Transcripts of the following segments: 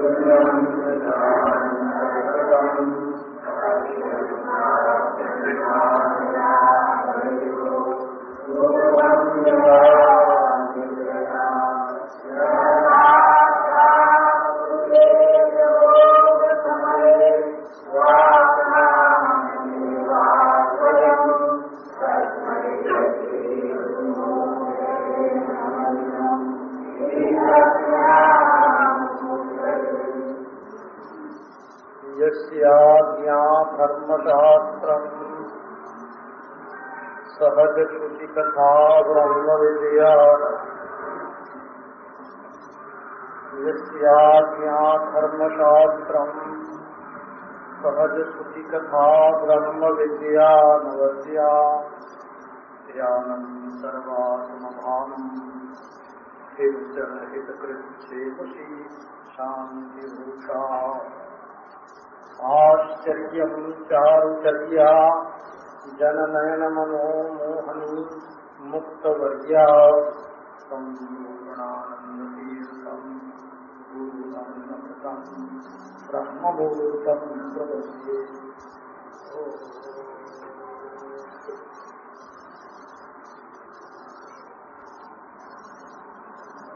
धर्मशास्त्रम् सहजश्रुतिकथा ब्रह्म विद्या नवद्या। ज्ञानम् सर्वात्मभानम् हितकृच्छेदशी शान्तिभूषा। आश्चर्यं चारुचर्या जननयनमनोमोहनी मुक्तवर्या। सम्पूर्णानन्दतीर्थम् ब्रह्ममुहूर्तम् प्रपद्ये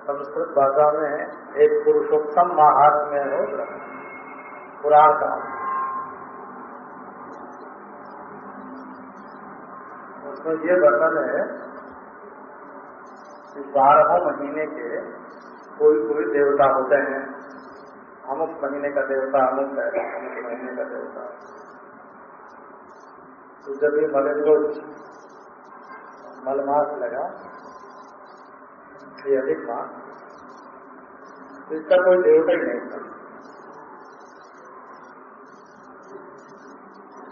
संस्कृत भाषा में एक पुरुषोत्तम महात्म्य है पुराण का उसमें ये वर्णन है कि बारहों महीने के कोई कोई देवता होते हैं। अमुक महीने का देवता अमुक है अमुक महीने का देवता। तो जब ये मलंगोज, मलमास लगा, ये अधिक मास तो इसका कोई देवता ही नहीं था।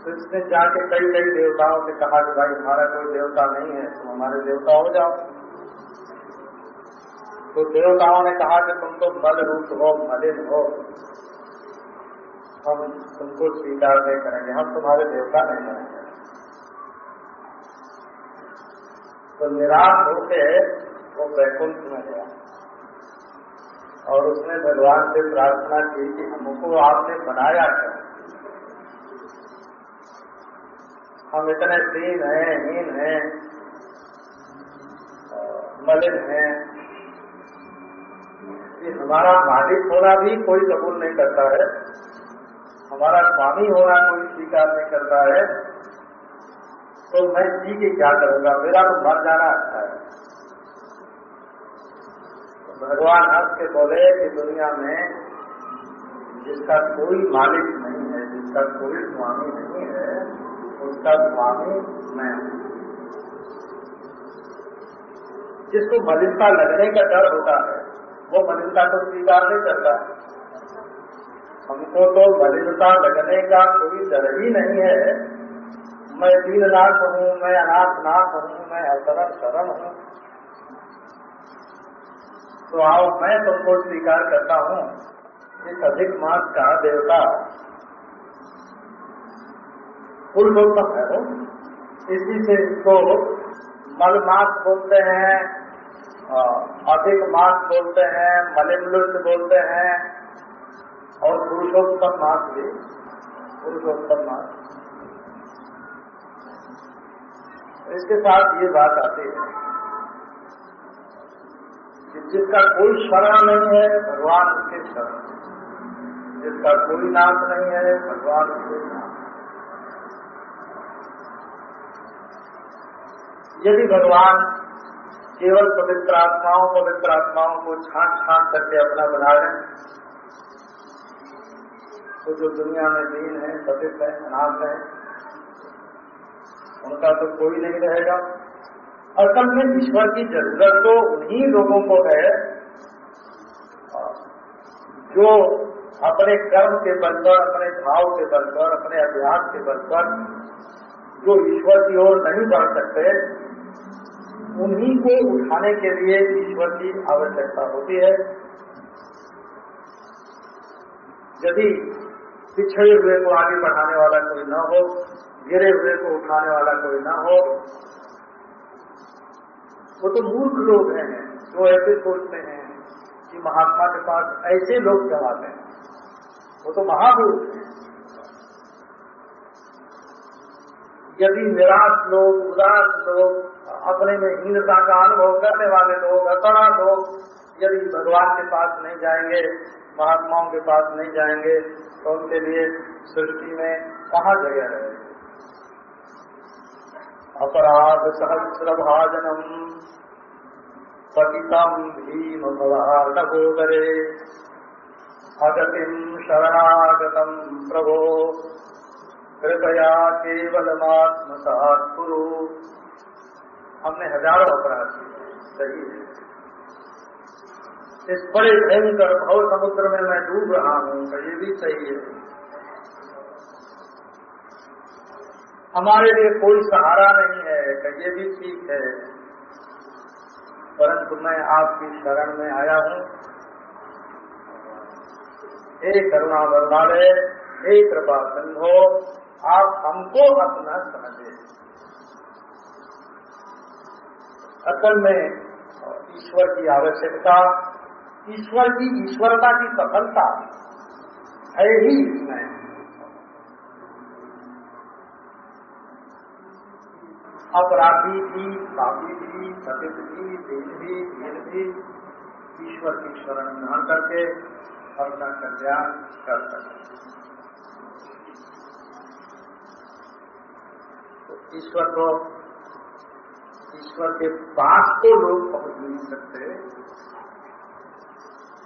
तो इसने जाके कई कई देवताओं से कहा कि भाई, हमारा कोई देवता नहीं है, तुम तो हमारे देवता हो जाओ। तो देवताओं ने कहा कि तुम तो मल रूप हो, मलिन हो। हम तुमको स्वीकार नहीं करेंगे। हम तुम्हारे देवता नहीं बनेंगे तो निराश होके वो वैकुंठ में गया। और उसने भगवान से प्रार्थना की कि हमको आपने बनाया क्या हम इतने दीन हैं, हीन हैं, मलिन हैं। कि हमारा मालिक होना भी कोई कबूल नहीं करता है। हमारा स्वामी होना कोई स्वीकार नहीं करता है। तो मैं जी के क्या करूँगा? मेरा तो मर जाना अच्छा है। तो भगवान हंस के बोले कि दुनिया में जिसका कोई मालिक नहीं है, जिसका कोई स्वामी नहीं है, उसका स्वामी मैं जिसको मलिनता लगने का डर होता है वो मलिनता को स्वीकार नहीं करता। हमको तो मलिनता लगने का कोई डर ही नहीं है। मैं दीननाथ हूँ, मैं अनाथनाथ हूँ, मैं अशरण शरण हूँ। तो आओ, मैं तुमको स्वीकार करता हूँ। इस अधिक मास का देवता। पुरुषोत्तम है वो। इसी से इसको मल मास बोलते हैं। अधिक मास बोलते हैं मलिमलुट बोलते हैं, और पुरुषोत्तम मास भी, पुरुषोत्तम मास। इसके साथ ये बात आती है कि जिसका कोई शरण नहीं है, भगवान उसके शरण जिसका कोई नाश नहीं है, भगवान उसके नाश यदि भगवान केवल पवित्र आत्माओं पवित्र आत्माओं को छाट छाट करके अपना बना रहे तो जो दुनिया में दीन है पतित है, अनाथ है, उनका तो कोई नहीं रहेगा। असल में ईश्वर की ज़रूरत तो उन्हीं लोगों को है। जो अपने कर्म के बल पर, अपने भाव के बल पर, अपने अभ्यास के बल पर, जो ईश्वर की ओर नहीं बढ़ सकते उन्हीं को उठाने के लिए ईश्वर की आवश्यकता होती है। यदि पिछड़े हुए को आगे बढ़ाने वाला कोई न हो, गिरे हुए को उठाने वाला कोई न हो, वो तो मूर्ख लोग हैं, जो ऐसे सोचते हैं कि महात्मा के पास ऐसे लोग आते हैं। वो तो महाभूत है। यदि निराश लोग, उदास लोग, अपने में हीनता का अनुभव करने वाले लोग असड़ा लोग, यदि भगवान के पास नहीं जाएँगे, महात्माओं के पास नहीं जाएँगे तो उनके लिए सृष्टि में कहा जगह रहे अपराध सहस्र भाजनम पतितम भीम भवार्णभो करे अगतिम शरणागतम प्रभो। कृपया केवलमात्मसात कुरु हमने हज़ारों अपराध किए, सही है। इस बड़े भयंकर भव समुद्र में मैं डूब रहा हूँ तो ये भी सही है। हमारे लिए कोई सहारा नहीं है कि ये भी ठीक है। परंतु मैं आपकी शरण में आया हूँ। हे करुणा बरमाले हे कृपा सिंधो आप हमको अपना समझे। असल में ईश्वर की आवश्यकता, ईश्वर की ईश्वरता की सफलता है ही इसमें। अपराधी भी, पापी भी पतित भी, देश भी दीन भी ईश्वर की शरण ग्रहण करके अपना कल्याण कर सकते तो ईश्वर को, ईश्वर के पास तो लोग पहुँच नहीं सकते।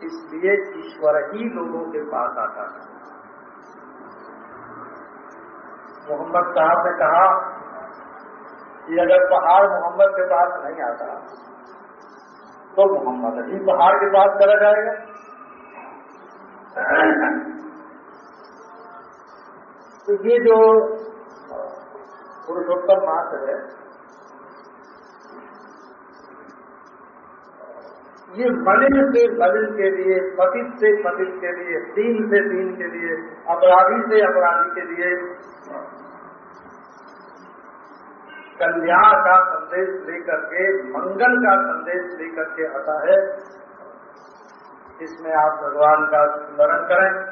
इसलिए ईश्वर ही लोगों के पास आता है। मोहम्मद साहब ने कहा कि अगर पहाड़ मोहम्मद के पास नहीं आता तो मोहम्मद ही पहाड़ के पास चला जाएगा। तो ये जो पुरुषोत्तम मास है। ये मलिन से मलिन के लिए, पतित से पतित के लिए, दीन से दीन के लिए, अपराधी से अपराधी के लिए कल्याण का संदेश लेकर के, मंगल का संदेश लेकर के आता है। इसमें आप भगवान का स्मरण करें।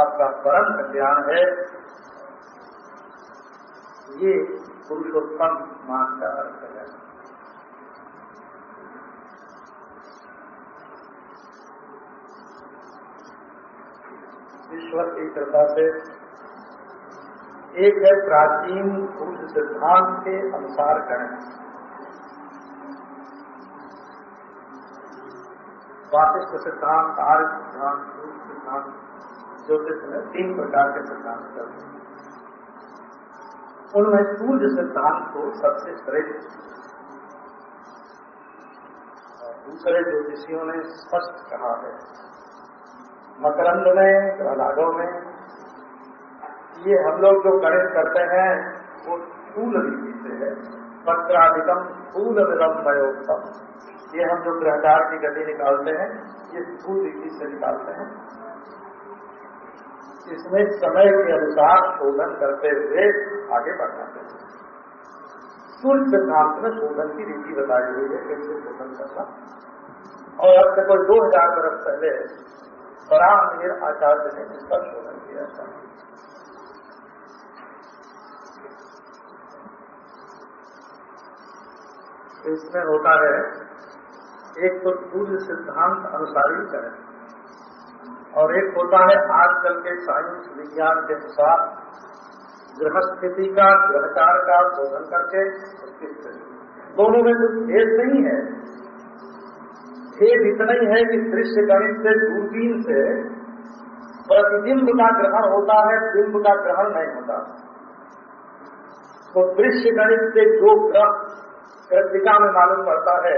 आपका परम कल्याण है। ये पुरुषोत्तम मास का अर्थ है। ईश्वर की कृपा से एक है प्राचीन पुरुष सिद्धांत के अनुसार करें। वाशिष्ठ सिद्धांत, आर्य सिद्धांत सिद्धांत, ज्योतिष में तीन प्रकार के सिद्धांत चलते हैं। उनमें सूर्य सिद्धांत को सबसे श्रेष्ठ दूसरे ज्योतिषियों ने स्पष्ट कहा है। मकरंद में, प्रहलादों में, ये हम लोग जो गणित करते हैं, वो फूल रीति से है। पत्राधिकम फूल विलम्बयोत्तम ये हम जो ग्रहकार की गति निकालते हैं, ये फूल रीति से निकालते हैं। इसमें समय के अनुसार शोधन करते हुए आगे बढ़ना चाहिए। सूर्य सिद्धांत में शोधन की रीति बताई हुई है कैसे शोधन करना। और अब से कोई दो हज़ार बरस पहले बरामवीर आचार्य ने इसका शोधन किया था। इसमें होता है, एक तो सूर्य सिद्धांत अनुसारी करें, और एक होता है आजकल के साइंस विज्ञान के अनुसार गृहस्थिति का ग्रहकार का शोधन करके स्थिति दोनों में कुछ भेद नहीं है। भेद इतना ही है कि दृश्य गणित से, दूरबीन से प्रतिबिंब का ग्रहण होता है, बिंब का ग्रहण नहीं होता। तो दृश्य गणित से जो ग्रह कृतिका में मालूम पड़ता है,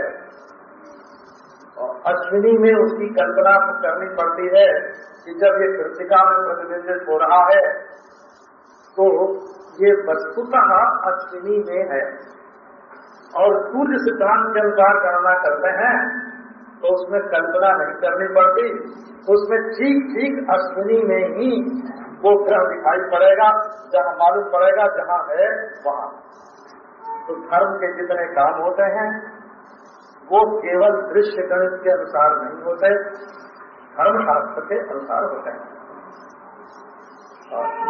और अश्विनी में उसकी कल्पना करनी पड़ती है कि जब ये कृतिका में प्रतिबिंबित हो रहा है तो ये वस्तुतः अश्विनी में है। और सूर्य सिद्धांत के अनुसार गणना करते हैं तो उसमें कल्पना नहीं करनी पड़ती। उसमें ठीक ठीक अश्विनी में ही वो ग्रह दिखाई पड़ेगा, जहाँ मालूम पड़ेगा जहाँ है वहाँ। तो धर्म के जितने काम होते हैं, वो केवल दृश्य गणित के अनुसार नहीं होते, धर्मशास्त्र के अनुसार होते हैं।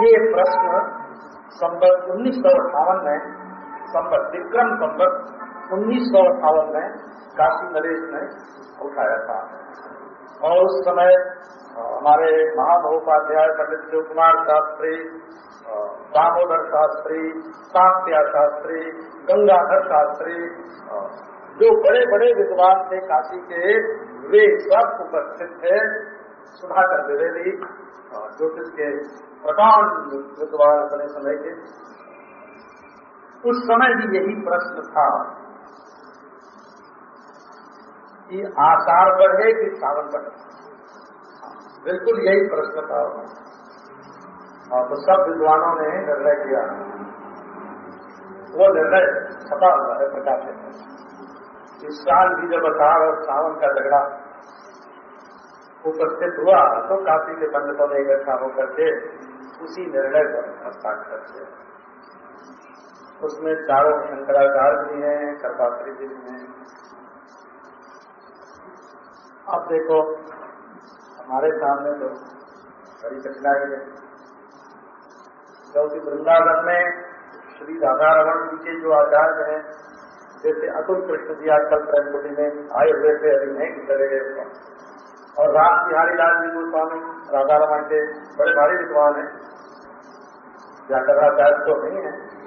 ये प्रश्न संबत उन्नीस सौ अठावन में, संबत विक्रम संबत उन्नीस सौ अठावन में, काशी नरेश ने उठाया था। और उस समय हमारे महामहोपाध्याय पंडित शिव कुमार शास्त्री दामोदर शास्त्री सात्या शास्त्री, गंगाधर शास्त्री जो बड़े बड़े विद्वान थे काशी के, वे सब उपस्थित थे। सुधाकर द्विवेदी ज्योतिष के प्रकांड विद्वान बने समय के उस समय भी यही प्रश्न था कि आकार बढ़े कि सावन बढ़े बिल्कुल यही प्रश्न था हाँ तो सब विद्वानों ने निर्णय किया वो निर्णय छपा हुआ है प्रकाशित इस साल भी जब अषाढ़ और सावन का झगड़ा उपस्थित हुआ तो काशी के पंडितों ने इकट्ठा होकर के उसी निर्णय पर हस्ताक्षर किया उसमें चारों शंकराचार्य भी हैं कर्पात्री जी भी हैं। अब देखो, हमारे सामने तो बड़ी कठिनाई है। क्योंकि वृंदावन में श्री राधा रमन जी के जो आचार्य हैं, जैसे अतुल कृष्ण जी आजकल प्रेमकुटी में आए हुए थे, अभी नहीं चले गए और राम बिहारी लाल जी गोस्वामी राधा रमन के बड़े भारी विद्वान हैं। व्याकरणाचार्य तो नहीं है।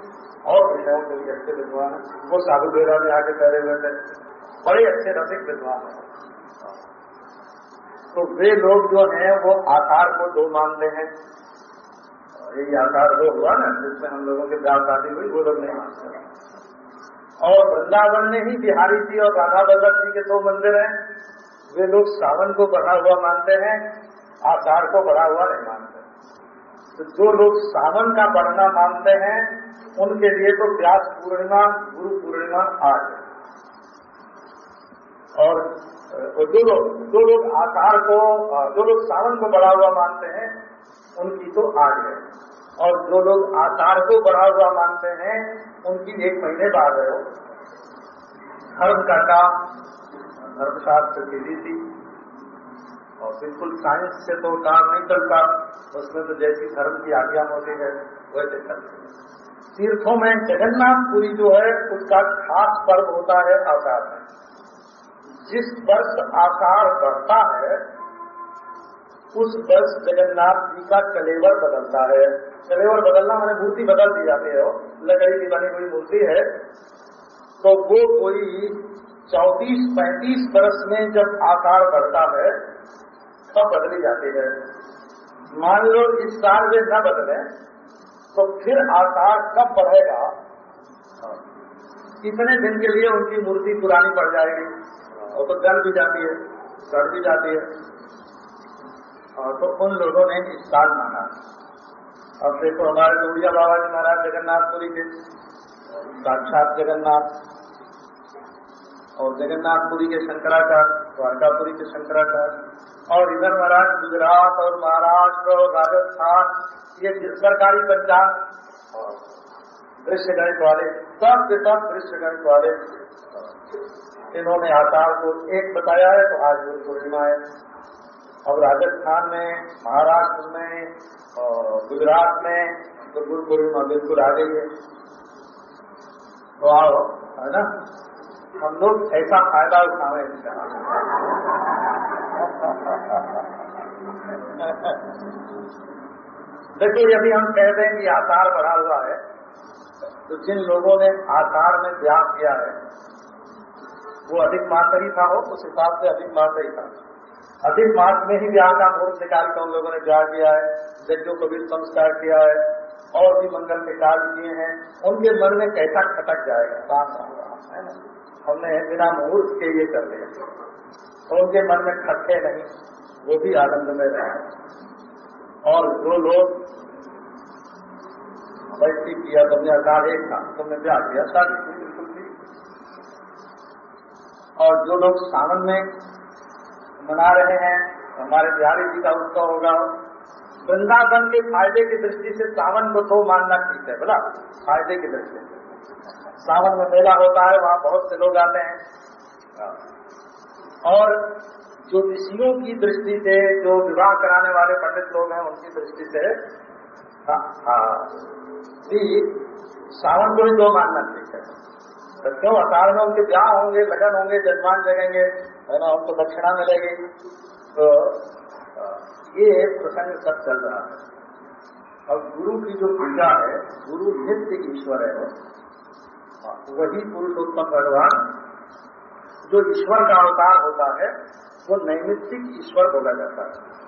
और विषयों के लिए अच्छे विद्वान हैं। वो साधु बेरा में आके ठहरे हुए थे। बड़े अच्छे रसिक विद्वान है। तो वे लोग जो हैं, वो आकार को दो मानते हैं। यही आकार दो हुआ ना, जिसमें हम लोगों की ब्याह शादी हुई, वो लोग नहीं मानते और वृंदावन में ही बिहारी जी और राधा वल्लभ जी के दो मंदिर हैं। वे लोग सावन को बढ़ा हुआ मानते हैं, आकार को बढ़ा हुआ नहीं जो लोग सावन का बढ़ना मानते हैं, उनके लिए तो व्यास पूर्णिमा, गुरु पूर्णिमा आज और जो लोग जो लोग आकार को जो लोग सावन को बढ़ा हुआ मानते हैं, उनकी तो आज है। और जो लोग आकार को बढ़ा हुआ मानते हैं, उनकी एक महीने बाद है धर्म का काम धर्मशास्त्र की रीति और बिल्कुल साइंस से तो काम नहीं चलता। उसमें तो जैसी धर्म की आज्ञा होती है वैसे चलते हैं तीर्थों में जगन्नाथपुरी जो है, उसका खास पर्व होता है आकार में। जिस वर्ष आकार बढ़ता है, उस वर्ष जगन्नाथ जी का कलेवर बदलता है। कलेवर बदलना मैंने मूर्ति बदल दी जाती है। लकड़ी की बनी हुई मूर्ति है। तो वो कोई चौतीस, पैंतीस वर्ष में जब आकार बढ़ता है तब बदली जाती है। मान लो इस साल में न बदले तो फिर आकार कब बढ़ेगा? कितने दिन के लिए उनकी मूर्ति पुरानी पड़ जाएगी। और तो जल भी जाती है, सड़ भी जाती है। और तो उन लोगों ने इस साल माना। अब देखो, हमारे गौड़िया बाबा जी महाराज जगन्नाथपुरी के साक्षात जगन्नाथ और जगन्नाथपुरी के शंकराचार्य, द्वारकापुरी के शंकराचार्य और इधर महाराज गुजरात और महाराष्ट्र और राजस्थान, ये सरकारी पंचांग, दृश्य गणित वाले, सब के सब दृश्य गणित वाले इन्होंने आकार को एक बताया है तो आज गुरु पूर्णिमा है। अब राजस्थान में, महाराष्ट्र में और गुजरात में तो गुरु पूर्णिमा बिल्कुल आ गई है। तो आओ, है ना? हम लोग ऐसा फ़ायदा उठावे देखो, यदि हम कह दें कि आकार बढ़ा हुआ है तो जिन लोगों ने आकार में त्याग किया है, वो अधिक मात्र ही था हो, उस हिसाब से अधिक मात्र ही था। अधिक मास में ही ब्याह का मुहूर्त निकाल कर उन लोगों ने ब्याह किया है, यज्ञों को भी संस्कार किया है, और भी मंगल के कार्य किए हैं, उनके मन में कैसा खटक जाएगा? काम है हमने बिना मुहूर्त के ये कर दिया। उनके मन में खटके नहीं। वो भी आनंद में रहे। और जो लोग वैसी किया तुमने एक था तुमने ब्याह किया शादी बिल्कुल भी। और जो लोग सावन में मना रहे हैं, हमारे बिहारी जी का उत्सव होगा, वृंदावन के फ़ायदे की दृष्टि से सावन को तो मानना ठीक है, बोला, फ़ायदे की दृष्टि से। सावन में मेला होता है, वहाँ बहुत से लोग आते हैं। और ज्योतिषियों की दृष्टि से, जो विवाह कराने वाले पंडित लोग हैं, उनकी दृष्टि से हाँ हाँ सावन को भी दो मानना ठीक है। तो क्यों? में उनके ब्याह होंगे लगन होंगे, जजमान जगेंगे, है ना, उनको दक्षिणा मिलेगी। तो ये प्रसंग सब चल रहा है। और गुरु की जो पूजा है, गुरु नित्य ईश्वर है, वही पुरुषोत्तम भगवान, जो ईश्वर का अवतार होता है वो नैमित्तिक ईश्वर बोला जाता है।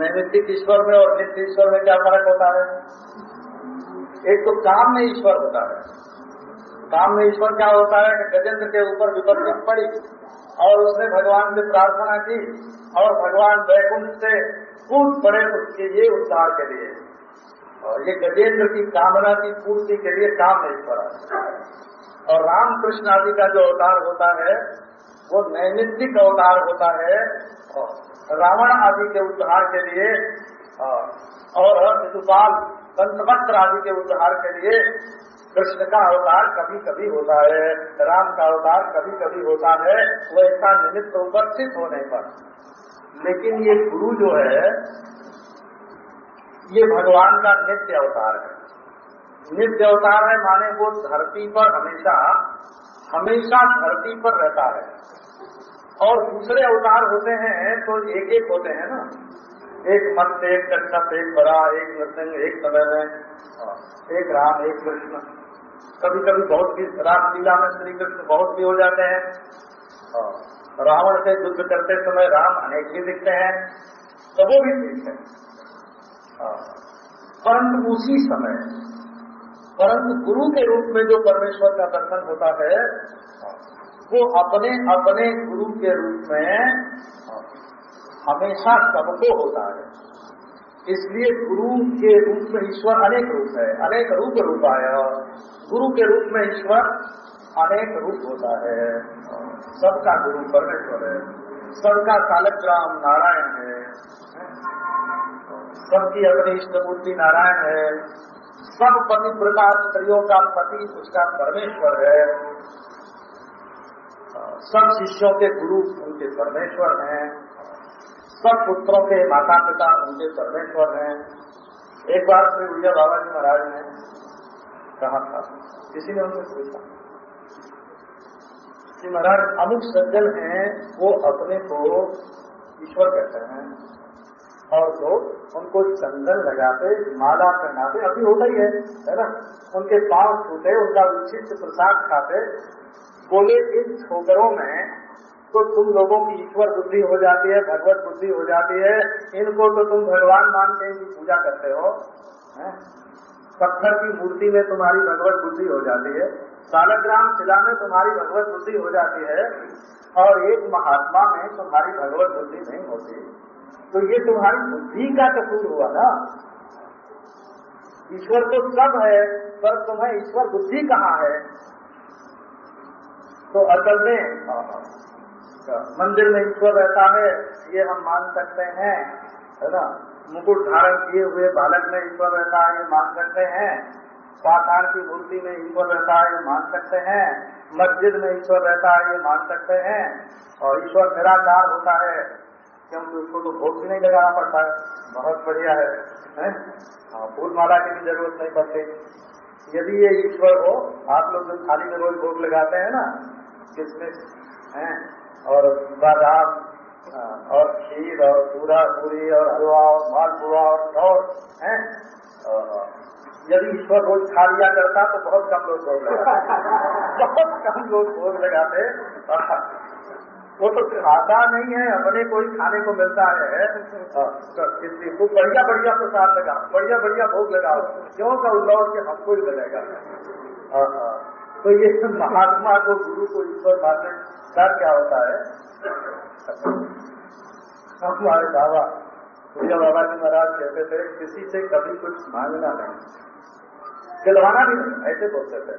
नैमित्तिक ईश्वर में और नित्य ईश्वर में क्या फ़र्क होता है? एक तो काम में ईश्वर होता है। काम में ईश्वर क्या होता है? गजेंद्र के ऊपर विपत्ति पड़ी और उसने भगवान से प्रार्थना की और भगवान वैकुंठ से कूद पड़े उसके लिए उद्धार के लिए। और ये गजेंद्र की कामना की पूर्ति के लिए काम नहीं पड़ा और रामकृष्ण आदि का जो अवतार होता है वो नैमित्तिक अवतार होता है रावण आदि के उद्धार के लिए, और शिशुपाल पंचवस्त्र आदि के उद्धार के लिए कृष्ण का अवतार कभी कभी होता है, राम का अवतार कभी कभी होता है वैसा निमित्त उपस्थित होने पर। लेकिन ये गुरु जो है, ये भगवान का नित्य अवतार है। नित्य अवतार है माने वो धरती पर हमेशा हमेशा धरती पर रहता है। और दूसरे अवतार होते हैं तो एक एक होते हैं ना। एक मत्स्य एक कच्छप एक बड़ा, एक नृसिंह, एक समय में एक राम, एक कृष्ण। कभी कभी बहुत भी, रामलीला में श्री कृष्ण बहुत भी हो जाते हैं रावण से युद्ध करते समय राम अनेक भी दिखते हैं तो वो भी ठीक है। परंतु उसी समय, परंतु गुरु के रूप में जो परमेश्वर का दर्शन होता है वो अपने अपने गुरु के रूप में हमेशा सबको होता है। इसलिए गुरु के रूप में ईश्वर अनेक रूप है, अनेक रूप रूप आया। गुरु के रूप में ईश्वर अनेक रूप होता है। सबका गुरु परमेश्वर है। सबका कालग्राम नारायण है। सबकी अपनी इष्टमूर्ति नारायण है। सब पति प्रकार स्त्रियों का पति, उसका परमेश्वर है। सब शिष्यों के गुरु उनके परमेश्वर हैं। सब पुत्रों के माता पिता उनके परमेश्वर हैं। एक बार श्री विजय बाबा जी महाराज ने कहा था, किसी ने उनसे पूछा कि महाराज, अमुक सज्जन हैं, वो अपने को ईश्वर कहते हैं और लोग उनको चंदन लगाते, माला पहनाते, अभी होता ही है है ना? उनके पाँव छूते उनका उचित प्रसाद खाते बोले, इन छोकरों में तो तुम लोगों की ईश्वर बुद्धि हो जाती है, भगवत बुद्धि हो जाती है। इनको तो तुम भगवान मान के इनकी पूजा करते हो? पत्थर की मूर्ति में तुम्हारी भगवत बुद्धि हो जाती है। सालग्राम शिला में तुम्हारी भगवत बुद्धि हो जाती है और एक महात्मा में तुम्हारी भगवत बुद्धि नहीं होती। तो ये तुम्हारी बुद्धि का कसूर हुआ ना? ईश्वर तो सब है, पर तुम्हें ईश्वर बुद्धि कहाँ है? तो असल में मंदिर में ईश्वर रहता है ये हम मान सकते हैं है ना? मुकुट धारण किए हुए बालक में ईश्वर रहता है ये मान सकते हैं। पाषाण की मूर्ति में ईश्वर रहता है ये मान सकते हैं। मस्जिद में ईश्वर रहता है ये मान सकते हैं। और ईश्वर निराकार होता है क्योंकि उसको तो भोग भी नहीं लगाना पड़ता है। बहुत बढ़िया है, है? हाँ, फूल माला की भी ज़रूरत नहीं पड़ती। यदि ये ईश्वर हो आप लोग जो थाली में रोज भोग लगाते हैं ना किसमिस है? और बादाम हाँ, और खीर और पूरा पूरी और हलवा और मालपुआ और और है? यदि ईश्वर रोज खा लिया करता तो बहुत कम लोग भोग लगाते। बहुत कम लोग भोग लगाते। वो तो खाता नहीं है अपने को ही खाने को मिलता है। हाँ, तो बढ़िया बढ़िया प्रसाद लगा बढ़िया बढ़िया भोग लगाओ। क्यों का लौट के हमको ही मिलेगा। हाँ, हाँ। तो ये महात्मा को, गुरु को ईश्वर मानने का क्या होता है? हमारे बाबा, पूजा बाबा जी महाराज कहते थे, किसी से कभी कुछ मांगना नहीं। दिलवाना भी नहीं, ऐसे बोलते थे।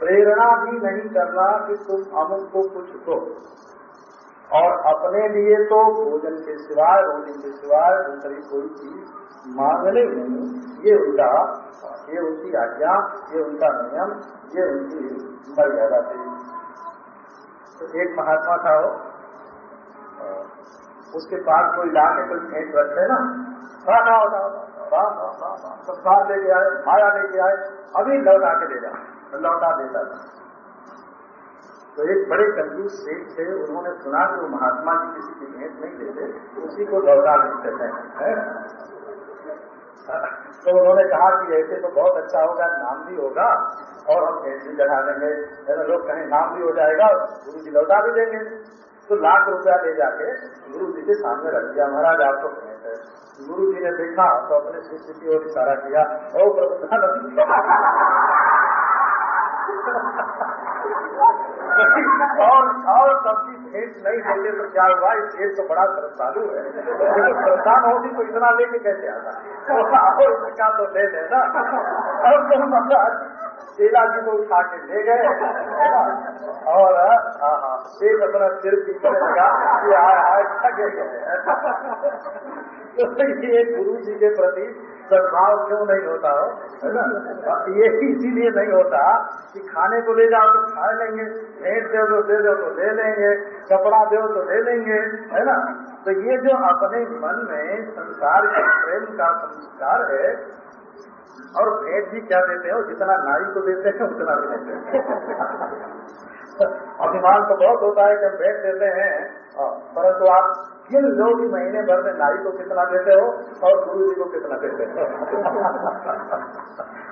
प्रेरणा भी नहीं करना कि तुम अमुक को कुछ दो। और अपने लिए तो भोजन के सिवाय, रोटी के सिवाय दूसरी कोई चीज़ मांगने ये उनका, ये उनकी आज्ञा, ये उनका नियम, ये उनकी मर्यादा थी। तो एक महात्मा था वो। उसके पास कोई ला के कोई फेंक रखते ना होता वाह वाह संसार लेके आए, माया लेके आए, अभी लौटा के जाओ लौटा देता था तो एक बड़े कंजूस सेठ थे, उन्होंने सुना कि वो महात्मा जी किसी की भेंट नहीं देते उसी को लौटा देते हैं तो उन्होंने कहा कि ऐसे तो बहुत अच्छा होगा, नाम भी होगा, और हम भेंट भी चढ़ा देंगे। लोग कहें, नाम भी हो जाएगा, गुरु जी लौटा भी देंगे। तो लाख रुपया ले जाके गुरु जी के सामने रख दिया। महाराज आपको भेंट है। गुरु जी ने देखा तो अपने शिष्य की ओर इशारा किया और प्रभुत्व और और सबकी भेंट नहीं देते तो क्या हुआ? इस खेल तो बड़ा श्रद्धालु है। लेकिन श्रद्धा होती तो इतना लेके कैसे आता? और इसका तो ले लेना। और तो महाराज चेला जी को उठा के ले गए और एक अपना सिर पीछे तो ये गुरु जी के प्रति सद्भाव क्यों नहीं होता हो? है ना? ये इसीलिए नहीं होता कि खाने को ले जाओ तो खा लेंगे। भेंट दो तो दे दो तो ले लेंगे कपड़ा दो तो ले लेंगे है ना? तो ये जो अपने मन में संसार के प्रेम का संस्कार है, और भेंट भी क्या देते हो? जितना नारी को देते हैं, उतना भी देते हैं। अभिमान तो बहुत होता है कि हम भेंट देते हैं। परंतु आप किन लोग ही महीने भर में नारी को कितना देते हो और गुरु जी को कितना देते हो?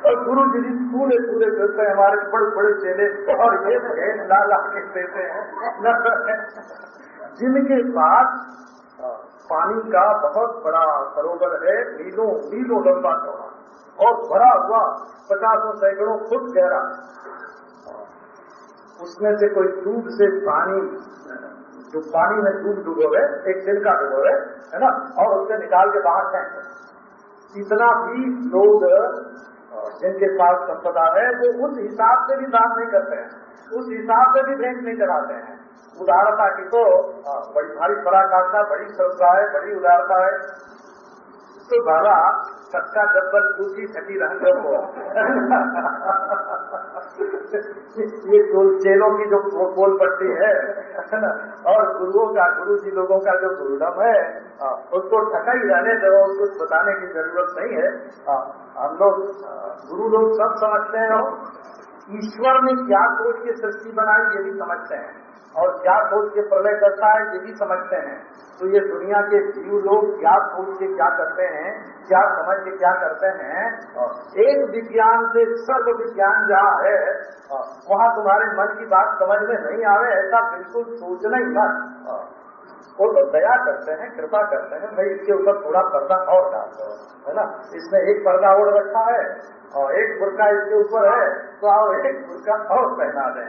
और गुरु जी जी पूरे पूरे देते हैं, हमारे बड़े बड़े चेले और ये भेंट ला ला के देते हैं। जिनके पास पानी का बहुत बड़ा सरोवर है मीलों मीलों लंबा चौड़ा और भरा हुआ पचासों सैकड़ों फुट गहरा। उसमें से कोई दूध से पानी, जो पानी में दूध डूबोगे एक छिलका डूबोगे है ना? और उससे निकाल के बाहर फेंक इतना भी लोग जिनके पास संपदा है, वो उस हिसाब से भी दान नहीं करते हैं। उस हिसाब से भी भेंट नहीं कराते हैं। उदारता की तो बड़ी भारी पराकाष्ठा, बड़ी श्रद्धा है, बड़ी उदारता है। तो बाबा, सच्चा जब्बल दूसरी छठी रंग को। ये चेलों की जो पोल पट्टी है ना? और गुरुओं का, गुरु जी लोगों का जो गुरुडम है उसको ठका ही जाने दो कुछ बताने की ज़रूरत नहीं है। हम लोग गुरु लोग सब समझते हैं ईश्वर ने क्या सोच के सृष्टि बनाई ये भी समझते हैं। और क्या सोच के प्रलय करता है ये भी समझते हैं। तो ये दुनिया के जीव लोग क्या सोच के क्या करते हैं, क्या समझ के क्या करते हैं एक विज्ञान से सर्व विज्ञान जहाँ है वहाँ तुम्हारे मन की बात समझ में नहीं आवे, ऐसा बिल्कुल सोचना ही मत। वो तो दया करते हैं, कृपा करते हैं भाई इसके ऊपर थोड़ा पर्दा और डाल दो है ना? इसमें एक पर्दा और रखा है, और एक बुरका इसके ऊपर है तो आओ एक बुरका और पहना दें।